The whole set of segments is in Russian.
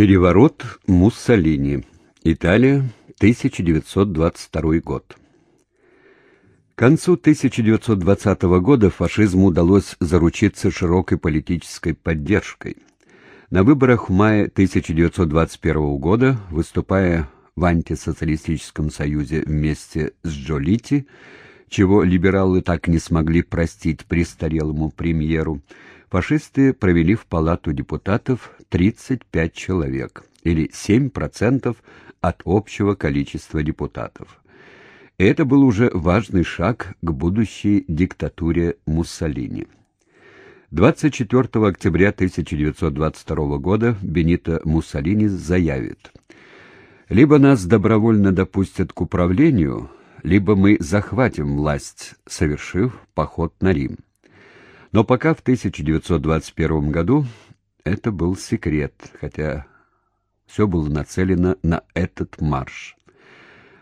Переворот Муссолини. Италия, 1922 год. К концу 1920 года фашизму удалось заручиться широкой политической поддержкой. На выборах в мае 1921 года, выступая в антисоциалистическом союзе вместе с Джолити, чего либералы так не смогли простить престарелому премьеру, фашисты провели в Палату депутатов 35 человек, или 7% от общего количества депутатов. И это был уже важный шаг к будущей диктатуре Муссолини. 24 октября 1922 года Бенито Муссолини заявит «Либо нас добровольно допустят к управлению, либо мы захватим власть, совершив поход на Рим». Но пока в 1921 году это был секрет, хотя все было нацелено на этот марш.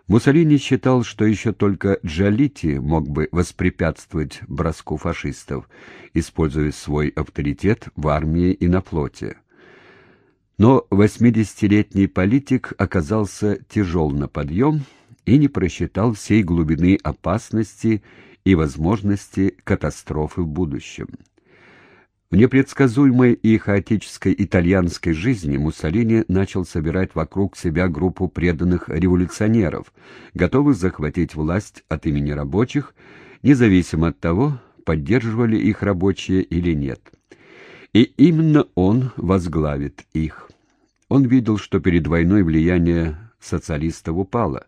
Муссолини считал, что еще только Джалити мог бы воспрепятствовать броску фашистов, используя свой авторитет в армии и на флоте. Но 80-летний политик оказался тяжел на подъем и не просчитал всей глубины опасности и возможности катастрофы в будущем. В непредсказуемой и хаотической итальянской жизни Муссолини начал собирать вокруг себя группу преданных революционеров, готовых захватить власть от имени рабочих, независимо от того, поддерживали их рабочие или нет. И именно он возглавит их. Он видел, что перед войной влияние социалистов упало,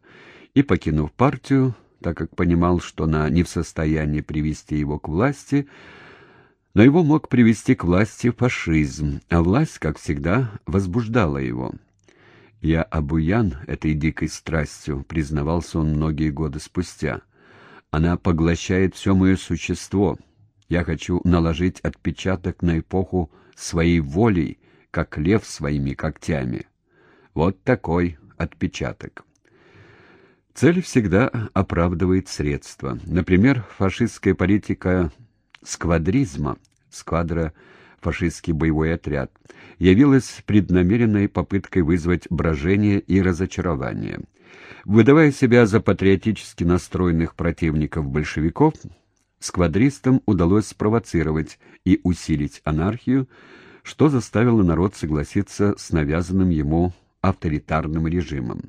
и, покинув партию, так как понимал, что она не в состоянии привести его к власти, но его мог привести к власти фашизм, а власть, как всегда, возбуждала его. «Я обуян этой дикой страстью», — признавался он многие годы спустя. «Она поглощает все мое существо. Я хочу наложить отпечаток на эпоху своей волей, как лев своими когтями. Вот такой отпечаток». Цель всегда оправдывает средства. Например, фашистская политика сквадризма, сквадра фашистский боевой отряд, явилась преднамеренной попыткой вызвать брожение и разочарование. Выдавая себя за патриотически настроенных противников большевиков, сквадристам удалось спровоцировать и усилить анархию, что заставило народ согласиться с навязанным ему авторитарным режимом.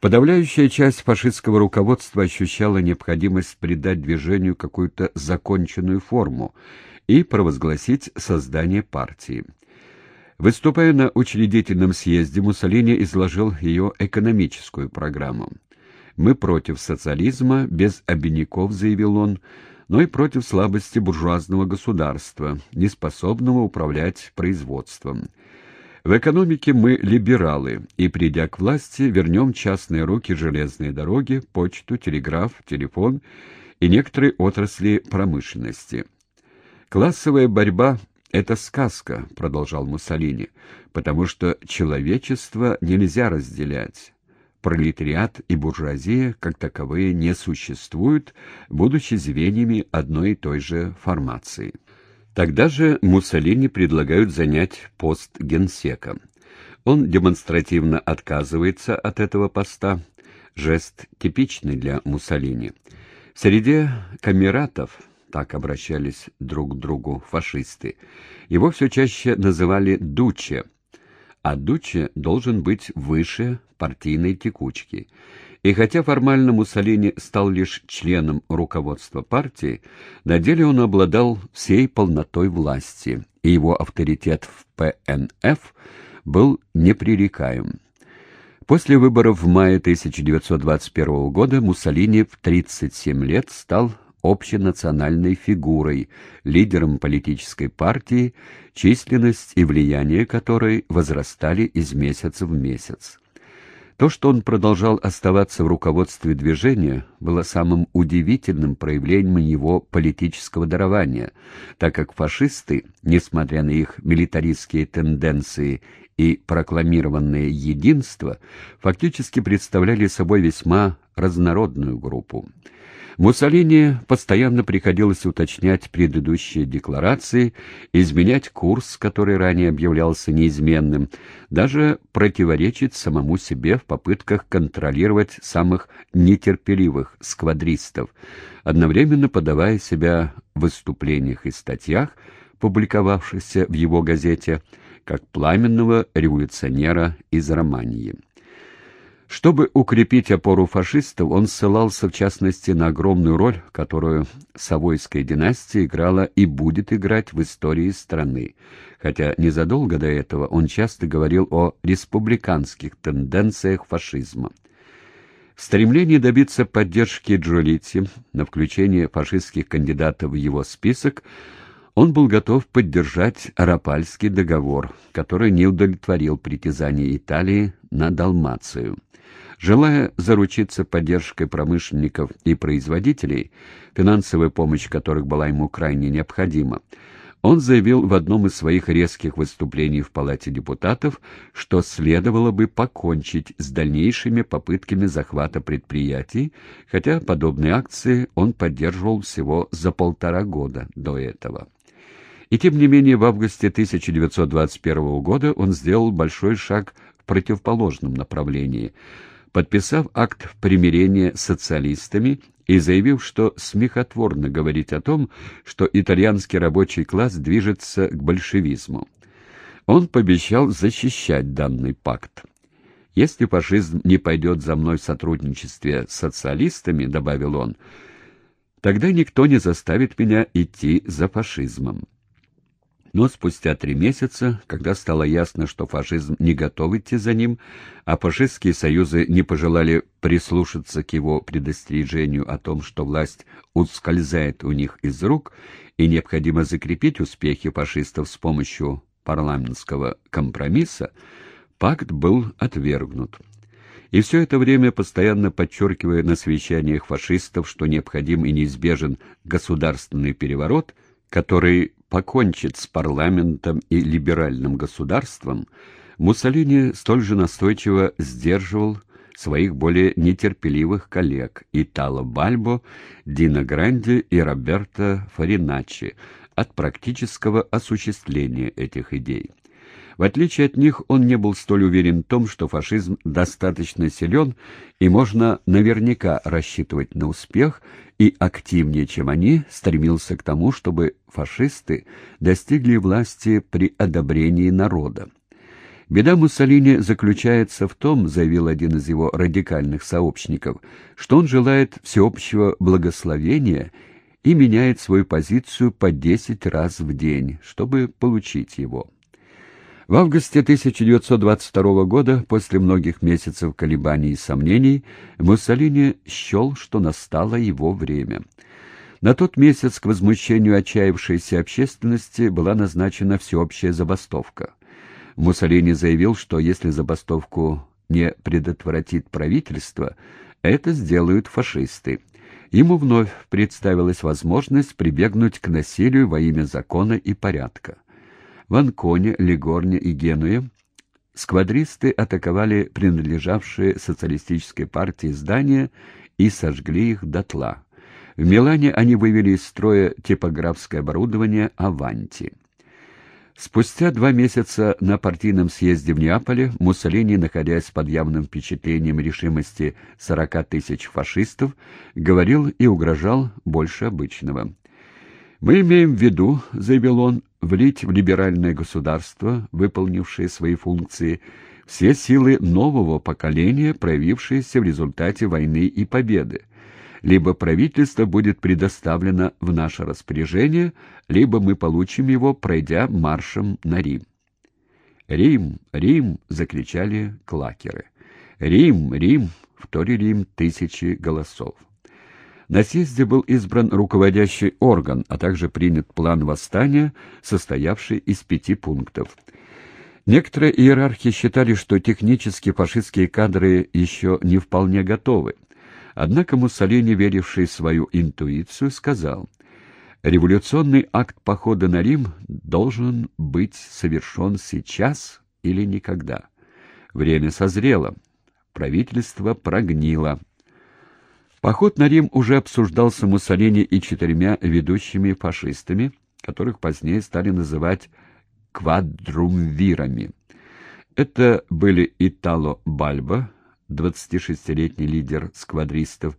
Подавляющая часть фашистского руководства ощущала необходимость придать движению какую-то законченную форму и провозгласить создание партии. Выступая на учредительном съезде, Муссолини изложил ее экономическую программу. «Мы против социализма, без обиняков», — заявил он, но и против слабости буржуазного государства, неспособного управлять производством. В экономике мы либералы, и, придя к власти, вернем частные руки железные дороги, почту, телеграф, телефон и некоторые отрасли промышленности. «Классовая борьба — это сказка», — продолжал Муссолини, «потому что человечество нельзя разделять». Пролетариат и буржуазия, как таковые, не существуют, будучи звеньями одной и той же формации. Тогда же Муссолини предлагают занять пост генсека. Он демонстративно отказывается от этого поста, жест типичный для Муссолини. В среде камератов, так обращались друг к другу фашисты, его все чаще называли «дуче», а дуче должен быть выше партийной текучки – и хотя формально Муссолини стал лишь членом руководства партии, на деле он обладал всей полнотой власти, и его авторитет в ПНФ был непререкаем. После выборов в мае 1921 года Муссолини в 37 лет стал общенациональной фигурой, лидером политической партии, численность и влияние которой возрастали из месяца в месяц. То, что он продолжал оставаться в руководстве движения, было самым удивительным проявлением его политического дарования, так как фашисты, несмотря на их милитаристские тенденции и прокламированное единство, фактически представляли собой весьма разнородную группу. Муссолини постоянно приходилось уточнять предыдущие декларации, изменять курс, который ранее объявлялся неизменным, даже противоречить самому себе в попытках контролировать самых нетерпеливых сквадристов, одновременно подавая себя в выступлениях и статьях, публиковавшихся в его газете, как пламенного революционера из Романии. Чтобы укрепить опору фашистов, он ссылался в частности на огромную роль, которую Савойская династия играла и будет играть в истории страны, хотя незадолго до этого он часто говорил о республиканских тенденциях фашизма. В стремлении добиться поддержки Джолити на включение фашистских кандидатов в его список он был готов поддержать Арапальский договор, который не удовлетворил притязаний Италии на Далмацию. Желая заручиться поддержкой промышленников и производителей, финансовая помощь которых была ему крайне необходима, он заявил в одном из своих резких выступлений в Палате депутатов, что следовало бы покончить с дальнейшими попытками захвата предприятий, хотя подобные акции он поддерживал всего за полтора года до этого. И тем не менее в августе 1921 года он сделал большой шаг в противоположном направлении – подписав акт примирения с социалистами и заявив, что смехотворно говорить о том, что итальянский рабочий класс движется к большевизму. Он пообещал защищать данный пакт. «Если фашизм не пойдет за мной в сотрудничестве с социалистами», — добавил он, — «тогда никто не заставит меня идти за фашизмом». Но спустя три месяца, когда стало ясно, что фашизм не готов идти за ним, а фашистские союзы не пожелали прислушаться к его предостережению о том, что власть ускользает у них из рук, и необходимо закрепить успехи фашистов с помощью парламентского компромисса, пакт был отвергнут. И все это время, постоянно подчеркивая на совещаниях фашистов, что необходим и неизбежен государственный переворот, который покончит с парламентом и либеральным государством, Муссолини столь же настойчиво сдерживал своих более нетерпеливых коллег Итало Бальбо, Дина Гранди и Роберто Фариначи от практического осуществления этих идей. В отличие от них, он не был столь уверен в том, что фашизм достаточно силен и можно наверняка рассчитывать на успех, и активнее, чем они, стремился к тому, чтобы фашисты достигли власти при одобрении народа. Беда Муссолини заключается в том, заявил один из его радикальных сообщников, что он желает всеобщего благословения и меняет свою позицию по десять раз в день, чтобы получить его. В августе 1922 года, после многих месяцев колебаний и сомнений, Муссолини счел, что настало его время. На тот месяц к возмущению отчаявшейся общественности была назначена всеобщая забастовка. Муссолини заявил, что если забастовку не предотвратит правительство, это сделают фашисты. Ему вновь представилась возможность прибегнуть к насилию во имя закона и порядка. В Анконе, Лигорне и Генуе сквадристы атаковали принадлежавшие социалистической партии здания и сожгли их дотла. В Милане они вывели из строя типографское оборудование «Аванти». Спустя два месяца на партийном съезде в Неаполе Муссолини, находясь под явным впечатлением решимости 40 тысяч фашистов, говорил и угрожал больше обычного. «Мы имеем в виду, — заявил он, — влить в либеральное государство, выполнившее свои функции, все силы нового поколения, проявившиеся в результате войны и победы. Либо правительство будет предоставлено в наше распоряжение, либо мы получим его, пройдя маршем на Рим». «Рим! Рим!» — закричали клакеры. «Рим! Рим!» — вторили им тысячи голосов. На съезде был избран руководящий орган, а также принят план восстания, состоявший из пяти пунктов. Некоторые иерархи считали, что технически фашистские кадры еще не вполне готовы. Однако Муссолини, веривший в свою интуицию, сказал, «Революционный акт похода на Рим должен быть совершен сейчас или никогда. Время созрело, правительство прогнило». Поход на Рим уже обсуждался Муссолини и четырьмя ведущими фашистами, которых позднее стали называть квадрумвирами. Это были Итало Бальбо, 26-летний лидер сквадристов,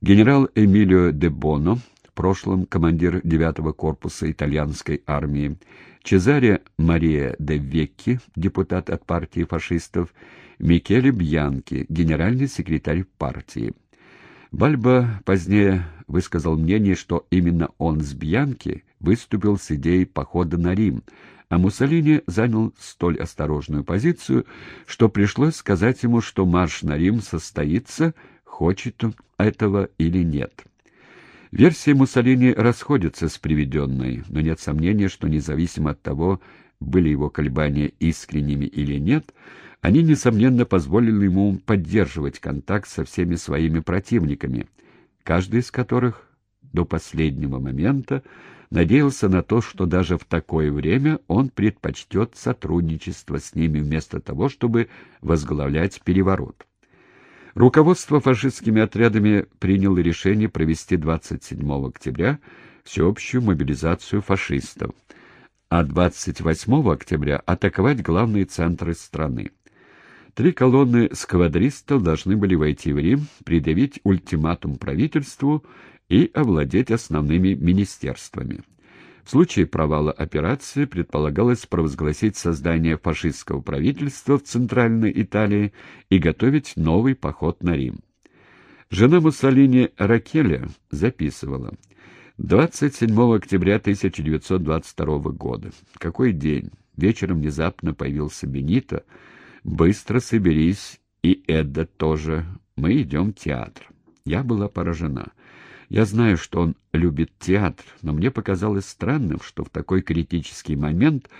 генерал Эмилио де Боно, в прошлом командир 9-го корпуса итальянской армии, Чезаре Мария де Векки, депутат от партии фашистов, Микеле Бьянки, генеральный секретарь партии. Бальба позднее высказал мнение, что именно он с Бьянки выступил с идеей похода на Рим, а Муссолини занял столь осторожную позицию, что пришлось сказать ему, что марш на Рим состоится, хочет он этого или нет. Версия Муссолини расходится с приведенной, но нет сомнения, что независимо от того, были его колебания искренними или нет, они, несомненно, позволили ему поддерживать контакт со всеми своими противниками, каждый из которых до последнего момента надеялся на то, что даже в такое время он предпочтет сотрудничество с ними вместо того, чтобы возглавлять переворот. Руководство фашистскими отрядами приняло решение провести 27 октября всеобщую мобилизацию фашистов, а 28 октября атаковать главные центры страны. Три колонны сквадристов должны были войти в Рим, предъявить ультиматум правительству и овладеть основными министерствами. В случае провала операции предполагалось провозгласить создание фашистского правительства в Центральной Италии и готовить новый поход на Рим. Жена Муссолини Ракеля записывала. 27 октября 1922 года. Какой день? Вечером внезапно появился Бенито. Быстро соберись, и Эдда тоже. Мы идем в театр. Я была поражена. Я знаю, что он любит театр, но мне показалось странным, что в такой критический момент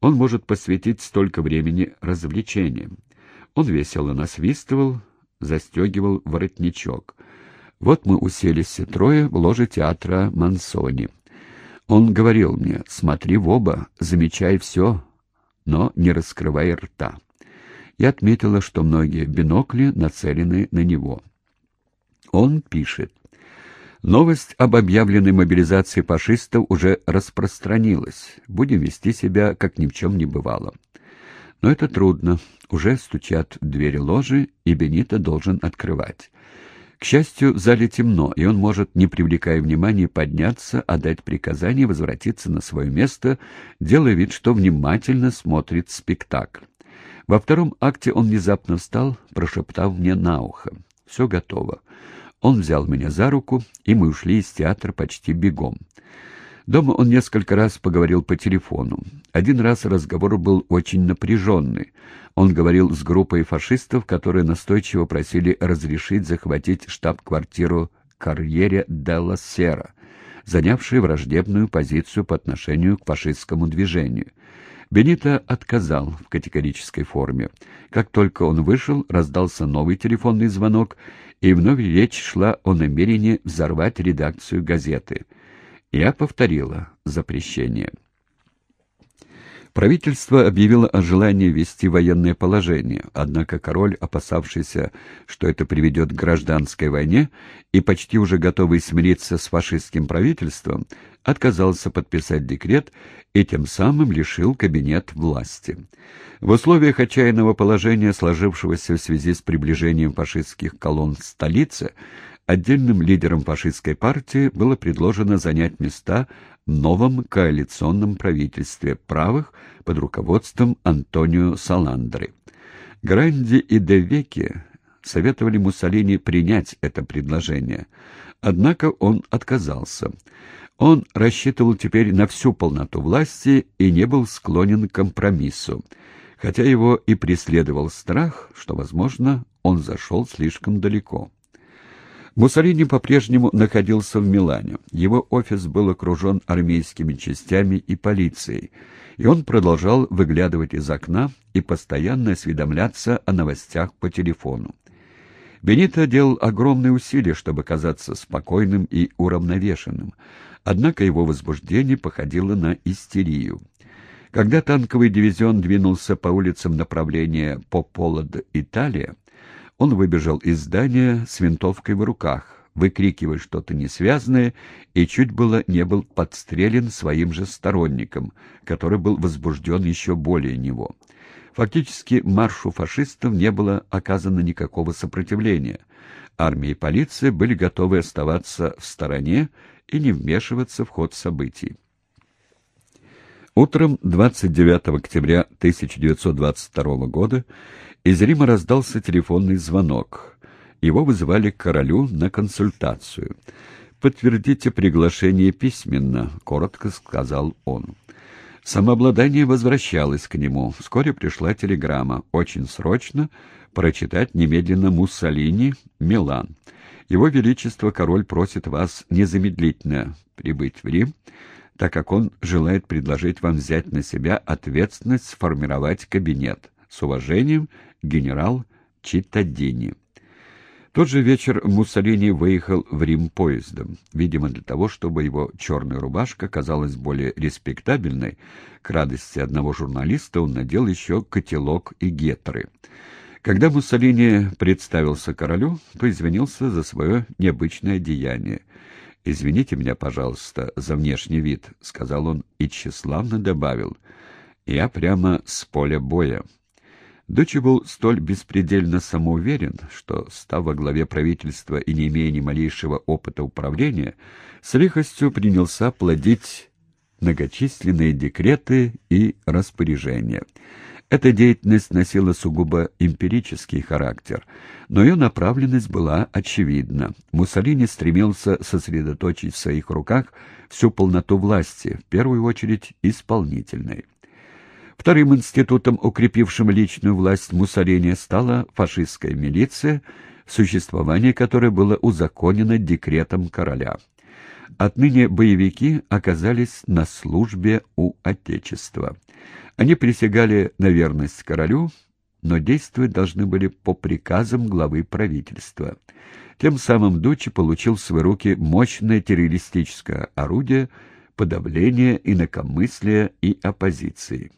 он может посвятить столько времени развлечениям. Он весело насвистывал, застегивал воротничок. Вот мы уселись все трое в ложе театра Мансони. Он говорил мне, смотри в оба, замечай все, но не раскрывай рта. Я отметила, что многие бинокли нацелены на него. Он пишет. Новость об объявленной мобилизации фашистов уже распространилась. Будем вести себя, как ни в чем не бывало. Но это трудно. Уже стучат в двери ложи, и Бенито должен открывать. К счастью, в зале темно, и он может, не привлекая внимания, подняться, отдать приказание возвратиться на свое место, делая вид, что внимательно смотрит спектакль. Во втором акте он внезапно встал, прошептав мне на ухо. «Все готово. Он взял меня за руку, и мы ушли из театра почти бегом. Дома он несколько раз поговорил по телефону. Один раз разговор был очень напряженный. Он говорил с группой фашистов, которые настойчиво просили разрешить захватить штаб-квартиру Карьере Делла Сера, занявшей враждебную позицию по отношению к фашистскому движению. Бенито отказал в категорической форме. Как только он вышел, раздался новый телефонный звонок, и вновь речь шла о намерении взорвать редакцию газеты. Я повторила запрещение. Правительство объявило о желании ввести военное положение, однако король, опасавшийся, что это приведет к гражданской войне, и почти уже готовый смириться с фашистским правительством, отказался подписать декрет и тем самым лишил кабинет власти. В условиях отчаянного положения, сложившегося в связи с приближением фашистских колонн в столице, отдельным лидерам фашистской партии было предложено занять места в новом коалиционном правительстве правых под руководством Антонио Саландры. Гранди и Девеки советовали Муссолини принять это предложение, однако он отказался. Он рассчитывал теперь на всю полноту власти и не был склонен к компромиссу, хотя его и преследовал страх, что, возможно, он зашел слишком далеко. Муссолини по-прежнему находился в Милане. Его офис был окружен армейскими частями и полицией, и он продолжал выглядывать из окна и постоянно осведомляться о новостях по телефону. Бенито делал огромные усилия, чтобы казаться спокойным и уравновешенным, однако его возбуждение походило на истерию. Когда танковый дивизион двинулся по улицам направления Пополод, Италия, он выбежал из здания с винтовкой в руках, выкрикивая что-то несвязное, и чуть было не был подстрелен своим же сторонником, который был возбужден еще более него. Фактически маршу фашистов не было оказано никакого сопротивления. Армия и полиция были готовы оставаться в стороне и не вмешиваться в ход событий. Утром 29 октября 1922 года из Рима раздался телефонный звонок. Его вызывали к королю на консультацию. «Подтвердите приглашение письменно», — коротко сказал он. Самообладание возвращалось к нему. Вскоре пришла телеграмма. Очень срочно прочитать немедленно Муссолини, Милан. Его Величество король просит вас незамедлительно прибыть в Рим, так как он желает предложить вам взять на себя ответственность сформировать кабинет. С уважением, генерал Читтадини. Тот же вечер Муссолини выехал в Рим поездом, видимо, для того, чтобы его черная рубашка казалась более респектабельной. К радости одного журналиста он надел еще котелок и гетры. Когда Муссолини представился королю, то извинился за свое необычное деяние. «Извините меня, пожалуйста, за внешний вид», — сказал он и тщеславно добавил. «Я прямо с поля боя». Дучи был столь беспредельно самоуверен, что, став во главе правительства и не имея ни малейшего опыта управления, с лихостью принялся плодить многочисленные декреты и распоряжения. Эта деятельность носила сугубо эмпирический характер, но ее направленность была очевидна. Муссолини стремился сосредоточить в своих руках всю полноту власти, в первую очередь исполнительной. Вторым институтом, укрепившим личную власть Муссолини, стала фашистская милиция, существование которой было узаконено декретом короля. Отныне боевики оказались на службе у Отечества. Они присягали на верность королю, но действовать должны были по приказам главы правительства. Тем самым Дучи получил в свои руки мощное террористическое орудие подавления инакомыслия и оппозиции.